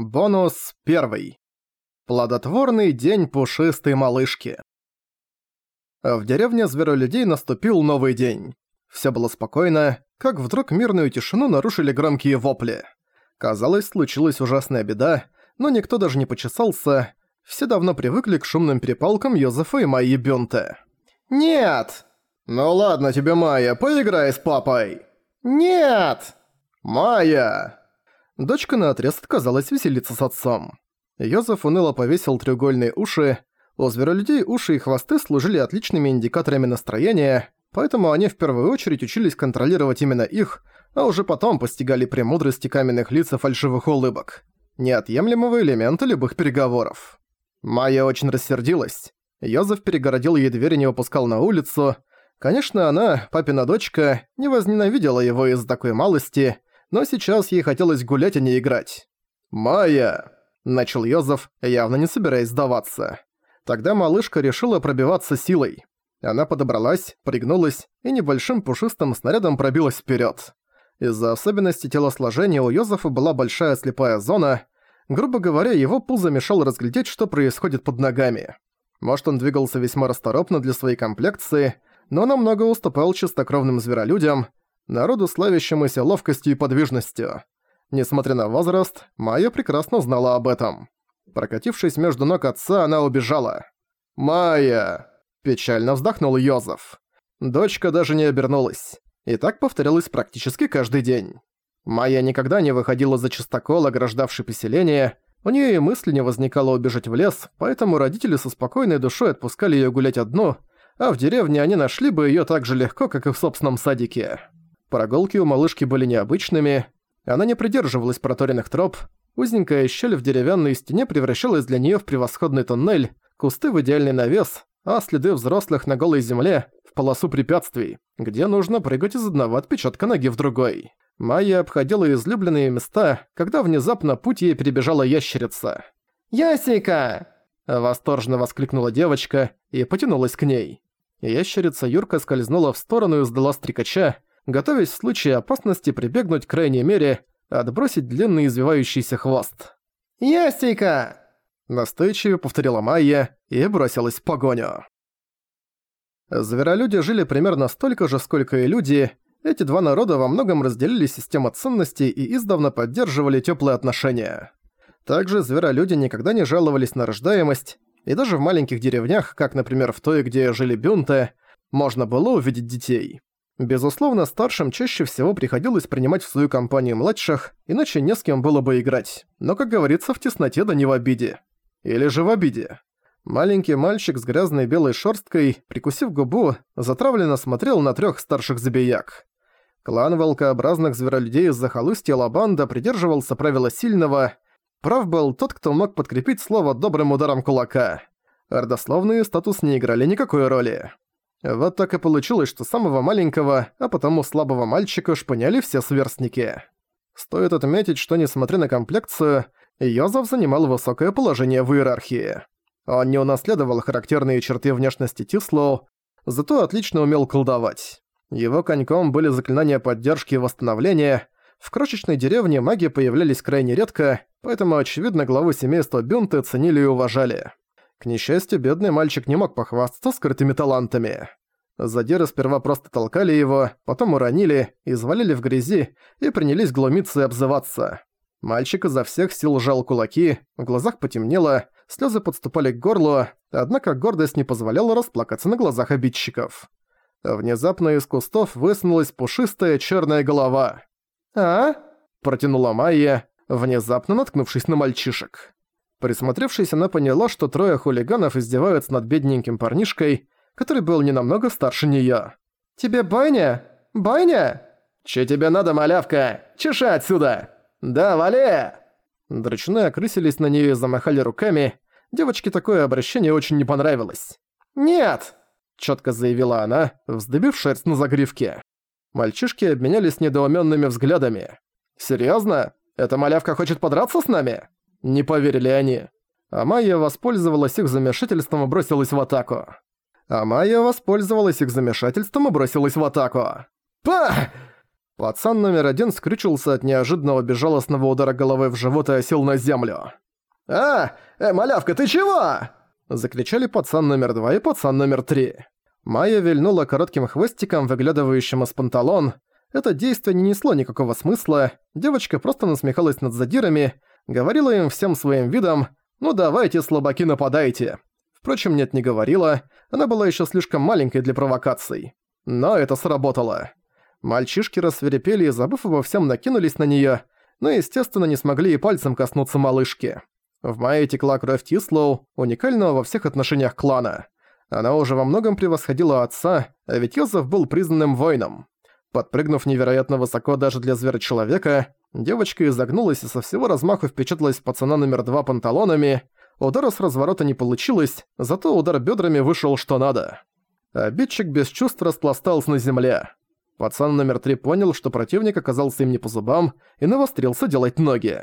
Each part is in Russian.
Бонус первый. Плодотворный день пушистой малышки. В деревне зверолюдей наступил новый день. Все было спокойно, как вдруг мирную тишину нарушили громкие вопли. Казалось, случилась ужасная беда, но никто даже не почесался. Все давно привыкли к шумным перепалкам Йозефа и Майи Бюнте. «Нет!» «Ну ладно тебе, Майя, поиграй с папой!» «Нет!» «Майя!» Дочка наотрез отказалась веселиться с отцом. Йозеф уныло повесил треугольные уши. У зверолюдей уши и хвосты служили отличными индикаторами настроения, поэтому они в первую очередь учились контролировать именно их, а уже потом постигали премудрости каменных лиц и фальшивых улыбок. Неотъемлемого элемента любых переговоров. Майя очень рассердилась. Йозеф перегородил ей дверь и не выпускал на улицу. Конечно, она, папина дочка, не возненавидела его из-за такой малости, но сейчас ей хотелось гулять, а не играть. «Майя!» – начал Йозеф, явно не собираясь сдаваться. Тогда малышка решила пробиваться силой. Она подобралась, пригнулась и небольшим пушистым снарядом пробилась вперед. Из-за особенностей телосложения у Йозефа была большая слепая зона. Грубо говоря, его пузо мешало разглядеть, что происходит под ногами. Может, он двигался весьма расторопно для своей комплекции, но намного уступал чистокровным зверолюдям, народу славящемуся ловкостью и подвижностью. Несмотря на возраст, Майя прекрасно знала об этом. Прокатившись между ног отца, она убежала. «Майя!» – печально вздохнул Йозеф. Дочка даже не обернулась. И так повторялось практически каждый день. Майя никогда не выходила за чистокол, ограждавший поселение, у нее и мысли не возникало убежать в лес, поэтому родители со спокойной душой отпускали ее гулять одну, а в деревне они нашли бы ее так же легко, как и в собственном садике. Прогулки у малышки были необычными, она не придерживалась проторенных троп, узенькая щель в деревянной стене превращалась для нее в превосходный тоннель, кусты в идеальный навес, а следы взрослых на голой земле в полосу препятствий, где нужно прыгать из одного отпечатка ноги в другой. Майя обходила излюбленные места, когда внезапно путь ей перебежала ящерица. «Ясейка!» – восторженно воскликнула девочка и потянулась к ней. Ящерица Юрка скользнула в сторону и сдала стрекача, готовясь в случае опасности прибегнуть к крайней мере, отбросить длинный извивающийся хвост. «Ястейка!» Настойчиво повторила Майя и бросилась в погоню. Зверолюди жили примерно столько же, сколько и люди. Эти два народа во многом разделили систему ценностей и издавна поддерживали теплые отношения. Также зверолюди никогда не жаловались на рождаемость, и даже в маленьких деревнях, как, например, в той, где жили бюнты, можно было увидеть детей. Безусловно, старшим чаще всего приходилось принимать в свою компанию младших, иначе не с кем было бы играть. Но, как говорится, в тесноте да не в обиде. Или же в обиде. Маленький мальчик с грязной белой шерсткой, прикусив губу, затравленно смотрел на трех старших забияк. Клан волкообразных зверолюдей из захолустья Лабанда придерживался правила сильного. Прав был тот, кто мог подкрепить слово добрым ударом кулака. Родословные статус не играли никакой роли. Вот так и получилось, что самого маленького, а потому слабого мальчика шпыняли все сверстники. Стоит отметить, что несмотря на комплекцию, Йозеф занимал высокое положение в иерархии. Он не унаследовал характерные черты внешности Тислоу, зато отлично умел колдовать. Его коньком были заклинания поддержки и восстановления. В крошечной деревне маги появлялись крайне редко, поэтому, очевидно, главу семейства Бюнты ценили и уважали. К несчастью, бедный мальчик не мог похвастаться скрытыми талантами. Задиры сперва просто толкали его, потом уронили, извалили в грязи и принялись глумиться и обзываться. Мальчик изо всех сил сжал кулаки, в глазах потемнело, слезы подступали к горлу, однако гордость не позволяла расплакаться на глазах обидчиков. Внезапно из кустов высунулась пушистая черная голова. «А?» – протянула Майя, внезапно наткнувшись на мальчишек. Присмотревшись, она поняла, что трое хулиганов издеваются над бедненьким парнишкой, который был не намного старше неё. «Тебе байня? Байня?» «Че тебе надо, малявка? Чеши отсюда!» «Да, вали!» Драчуны окрысились на неё и замахали руками. Девочке такое обращение очень не понравилось. «Нет!» – чётко заявила она, вздыбив шерсть на загривке. Мальчишки обменялись недоумёнными взглядами. «Серьёзно? Эта малявка хочет подраться с нами?» Не поверили они. А Майя воспользовалась их замешательством и бросилась в атаку. А Майя воспользовалась их замешательством и бросилась в атаку. «Па!» Пацан номер один скрючился от неожиданного безжалостного удара головой в живот и осел на землю. «А, э, малявка, ты чего?» Закричали пацан номер два и пацан номер три. Майя вильнула коротким хвостиком, выглядывающим из панталон. Это действие не несло никакого смысла, девочка просто насмехалась над задирами, говорила им всем своим видом «Ну давайте, слабаки, нападайте». Впрочем, нет, не говорила, она была еще слишком маленькой для провокаций. Но это сработало. Мальчишки рассверепели и, забыв обо всем, накинулись на неё, но, естественно, не смогли и пальцем коснуться малышки. В мае текла кровь Тислоу, уникального во всех отношениях клана. Она уже во многом превосходила отца, а ведь Йозеф был признанным воином. Подпрыгнув невероятно высоко даже для зверя-человека, девочка изогнулась и со всего размаху впечаталась в пацана номер два панталонами. Удара с разворота не получилось, зато удар бедрами вышел что надо. Обидчик без чувств распластался на земле. Пацан номер три понял, что противник оказался им не по зубам, и навострился делать ноги.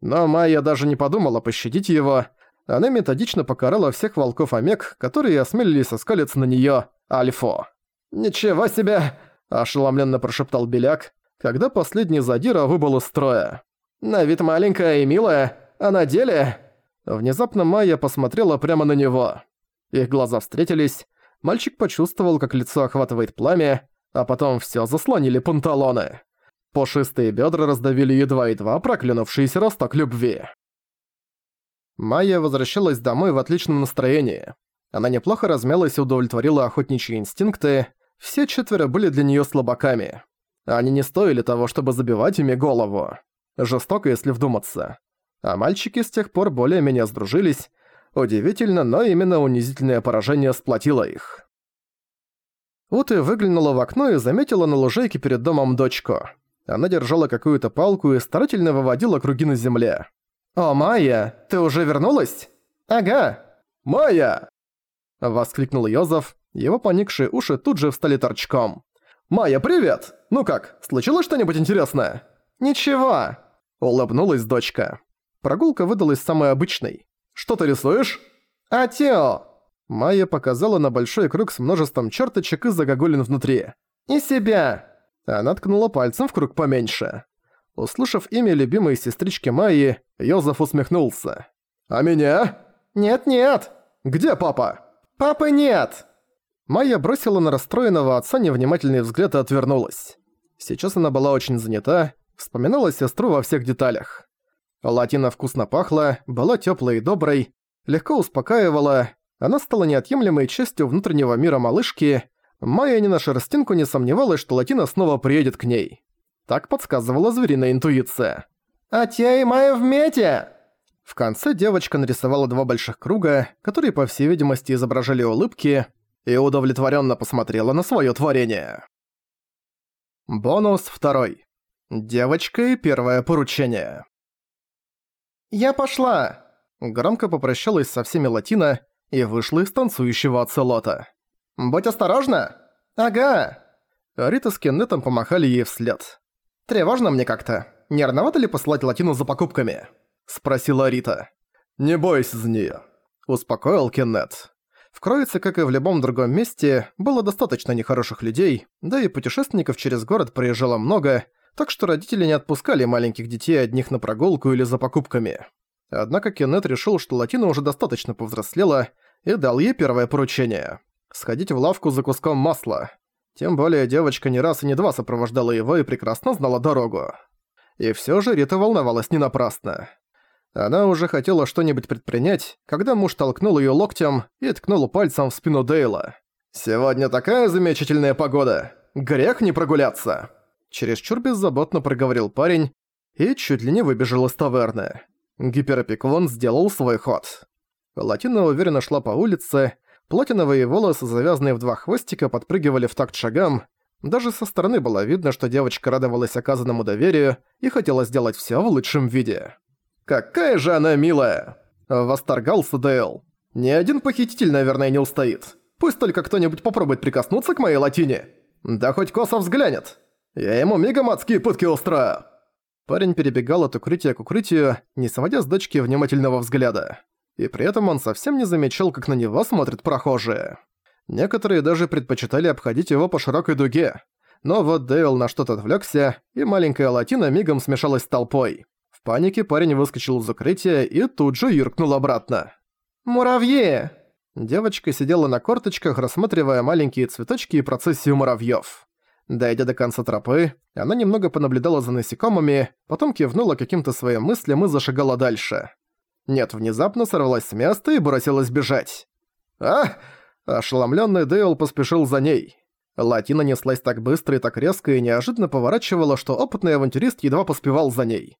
Но Майя даже не подумала пощадить его. Она методично покарала всех волков Омег, которые осмелились оскалиться на неё Альфо. «Ничего себе!» – ошеломленно прошептал Беляк, когда последний задира выбыл из строя. «На вид маленькая и милая, а на деле...» Внезапно Майя посмотрела прямо на него. Их глаза встретились, мальчик почувствовал, как лицо охватывает пламя, а потом всё заслонили панталоны. Пушистые бедра раздавили едва-едва проклянувшийся росток любви. Майя возвращалась домой в отличном настроении. Она неплохо размялась и удовлетворила охотничьи инстинкты. Все четверо были для неё слабаками. Они не стоили того, чтобы забивать ими голову. Жестоко, если вдуматься. А мальчики с тех пор более-менее сдружились. Удивительно, но именно унизительное поражение сплотило их. Уты выглянула в окно и заметила на лужайке перед домом дочку. Она держала какую-то палку и старательно выводила круги на земле. «О, Майя, ты уже вернулась?» «Ага!» «Майя!» Воскликнул Йозеф. Его поникшие уши тут же встали торчком. «Майя, привет! Ну как, случилось что-нибудь интересное?» «Ничего!» Улыбнулась дочка. Прогулка выдалась самой обычной. «Что ты рисуешь?» «Атео!» Майя показала на большой круг с множеством черточек и загогулин внутри. «И себя!» Она ткнула пальцем в круг поменьше. Услышав имя любимой сестрички Майи, Йозеф усмехнулся. «А меня?» «Нет-нет!» «Где папа?» «Папы нет!» Майя бросила на расстроенного отца невнимательный взгляд и отвернулась. Сейчас она была очень занята, вспоминала сестру во всех деталях. Латина вкусно пахла, была тёплой и доброй, легко успокаивала, она стала неотъемлемой частью внутреннего мира малышки. Майя ни на шерстинку не сомневалась, что Латина снова приедет к ней. Так подсказывала звериная интуиция. «А те и Майя вместе!» В конце девочка нарисовала два больших круга, которые, по всей видимости, изображали улыбки, и удовлетворенно посмотрела на свое творение. Бонус второй. Девочка и первое поручение. «Я пошла!» Громко попрощалась со всеми Латина и вышла из танцующего оцелота. «Будь осторожна!» «Ага!» Рита с Кеннетом помахали ей вслед. «Тревожно мне как-то. Не рановато ли посылать Латину за покупками?» Спросила Рита. «Не бойся за неё», – успокоил Кеннет. В Кроице, как и в любом другом месте, было достаточно нехороших людей, да и путешественников через город приезжало много, так что родители не отпускали маленьких детей одних на прогулку или за покупками. Однако Кеннет решил, что Латина уже достаточно повзрослела, и дал ей первое поручение – сходить в лавку за куском масла. Тем более девочка не раз и не два сопровождала его и прекрасно знала дорогу. И всё же Рита волновалась не напрасно. Она уже хотела что-нибудь предпринять, когда муж толкнул её локтем и ткнул пальцем в спину Дейла. «Сегодня такая замечательная погода! Грех не прогуляться!» Чересчур беззаботно проговорил парень и чуть ли не выбежал из таверны. Гиперопеклон сделал свой ход. Латина уверенно шла по улице, платиновые волосы, завязанные в два хвостика, подпрыгивали в такт шагам. Даже со стороны было видно, что девочка радовалась оказанному доверию и хотела сделать всё в лучшем виде. «Какая же она милая!» – восторгался Дейл. «Ни один похититель, наверное, не устоит. Пусть только кто-нибудь попробует прикоснуться к моей латине. Да хоть косо взглянет. Я ему мигом адские пытки устрою!» Парень перебегал от укрытия к укрытию, не сводя с дочки внимательного взгляда. И при этом он совсем не замечал, как на него смотрят прохожие. Некоторые даже предпочитали обходить его по широкой дуге. но вот Дейл на что-то отвлекся, и маленькая латина мигом смешалась с толпой. Панике парень выскочил из укрытия и тут же юркнул обратно. «Муравьи!» Девочка сидела на корточках, рассматривая маленькие цветочки и процессию муравьёв. Дойдя до конца тропы, она немного понаблюдала за насекомыми, потом кивнула каким-то своим мыслям и зашагала дальше. Нет, внезапно сорвалась с места и бросилась бежать. «А!» Ошеломлённый Дейл поспешил за ней. Латина неслась так быстро и так резко и неожиданно поворачивала, что опытный авантюрист едва поспевал за ней.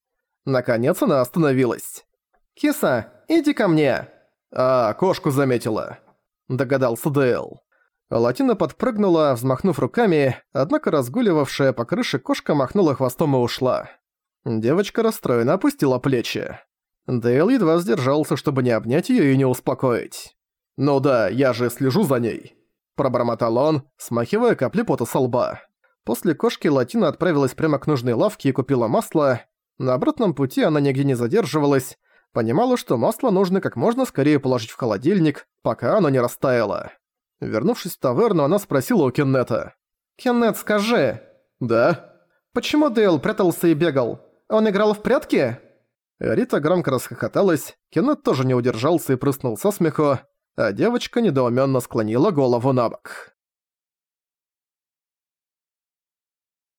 Наконец она остановилась. «Киса, иди ко мне!» «А, кошку заметила», — догадался Дейл. Латина подпрыгнула, взмахнув руками, однако разгуливавшая по крыше кошка махнула хвостом и ушла. Девочка расстроенно опустила плечи. Дейл едва сдержался, чтобы не обнять её и не успокоить. «Ну да, я же слежу за ней», – пробормотал он, смахивая капли пота со лба. После кошки Латина отправилась прямо к нужной лавке и купила масло. На обратном пути она нигде не задерживалась, понимала, что масло нужно как можно скорее положить в холодильник, пока оно не растаяло. Вернувшись в таверну, она спросила у Кеннета. «Кеннет, скажи». «Да?» «Почему Дейл прятался и бегал? Он играл в прятки?» Рита громко расхохоталась, Кеннет тоже не удержался и прыснул со смеху, а девочка недоуменно склонила голову на бок.